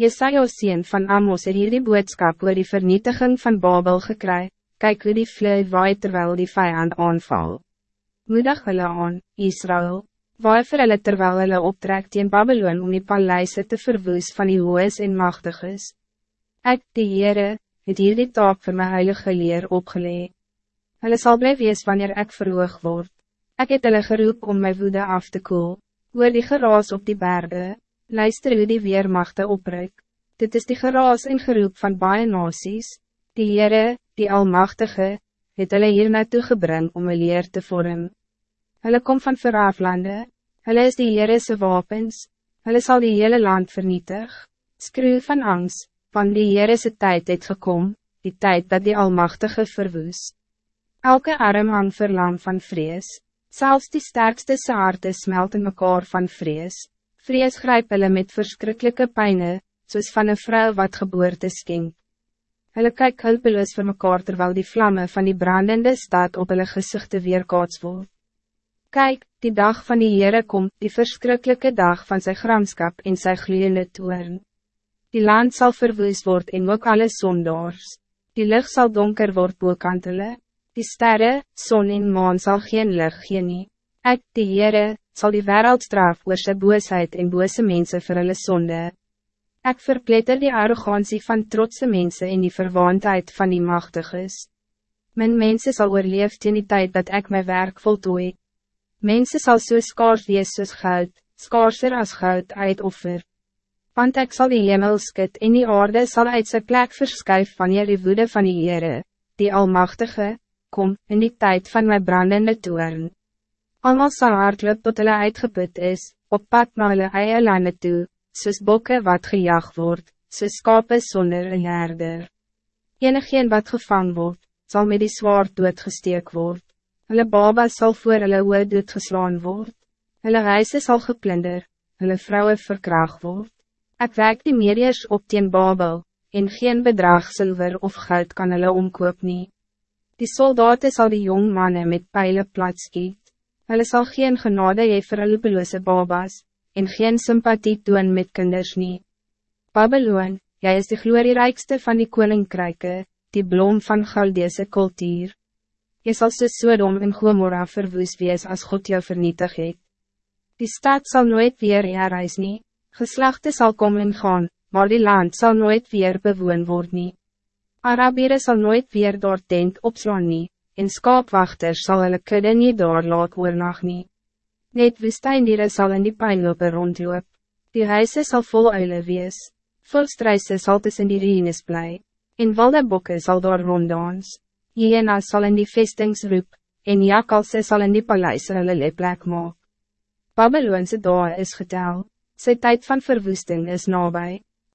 Jesaja sien van Amos het hierdie boodskap oor die vernietiging van Babel gekry, kyk hoe die vloei waai terwijl die vijand aanval. Moedig hulle aan, Israël, waai vir hulle terwijl hulle optrek teen Babylon om die paleise te verwoes van die hoes en machtiges. Ek, die Heere, het hierdie taak vir my heilige leer opgelee. Hulle sal bly wees wanneer ek verhoog word. Ek het hulle geroep om my woede af te koel, oor die geraas op die bergen. Luister hoe die weermachte opruik. Dit is die geraas en geroep van baie nasies. Die Heere, die Almachtige, het hulle hier naartoe gebring om een leer te vormen. Hulle kom van veraflande, hulle is die Heerese wapens, hulle zal die hele land vernietig. Skreeuw van angst, van die Heerese tijd het gekom, die tijd dat die Almachtige verwoes. Elke arm hang verlam van vrees, zelfs die sterkste saarte smelt in mekaar van vrees. Vrees grijp hulle met verschrikkelijke pijnen, soos van een vrouw wat geboorte skenk. Hulle kyk hulpeloos vir mekaar terwijl die vlammen van die brandende stad op hulle gezichten weerkaats word. Kijk, die dag van die Heere komt, die verschrikkelijke dag van zijn gramskap en zijn gloeiende toorn. Die land zal verwoest worden en ook alle zondaars. Die lucht zal donker worden boekantele. Die sterren, zon en maan zal geen lucht gee nie. Ek, die Heere, zal die wereld straf oor sy boosheid en bose mense vir hulle sonde. Ek verpletter die arrogantie van trotse mensen en die verwaandheid van die machtiges. Mijn mensen zal oorleef in die tijd dat ik mijn werk voltooi. Mensen zal so skaars wees soos goud, skaarser as goud uitoffer. Want ik zal die hemel skit en die aarde zal uit zijn plek verskuif wanneer die woede van die Heere, die Almachtige, kom, in die tijd van mijn brandende toern. Allemaal sal hardloop tot hulle uitgeput is, op pad na hulle eie lande toe, soos bokke wat gejaagd wordt, soos skape sonder een herder. Enigeen wat gevang wordt, zal met die zwaard doodgesteek word. Hulle baba zal voor hulle oor doodgeslaan word. Hulle reise sal geplunder, hulle vrouwen verkraag word. Ek werk die mediërs op teen Babel, en geen bedrag zilver of goud kan hulle omkoop nie. Die soldaten zal die jong mannen met pijlen plat skiet. Hulle sal geen genade hee vir hulle beloose babas, en geen sympathie doen met kinders nie. Babylon, jij is de glorierijkste van die koninkryke, die blom van Galdese cultuur. Je zal so Sodom en Gomorra verwoes wees als God jou vernietig het. Die stad zal nooit weer herreis nie, geslachten zal komen en gaan, maar die land zal nooit weer bewoon word nie. Arabieren zal nooit weer door tent opslaan nie, en skaapwachters sal hulle kudde nie daar laat oornag nie. Net woestijndiere sal in die pijnlope rondloop, die huise sal vol uile wees, volstruise sal tussen die reenes bly, en wilde bokke sal daar ronddans, Jena sal in die vestings roep, en jakalse sal in die paleise hulle leplek maak. Babylonse dae is getel, sy tijd van verwoesting is nabij.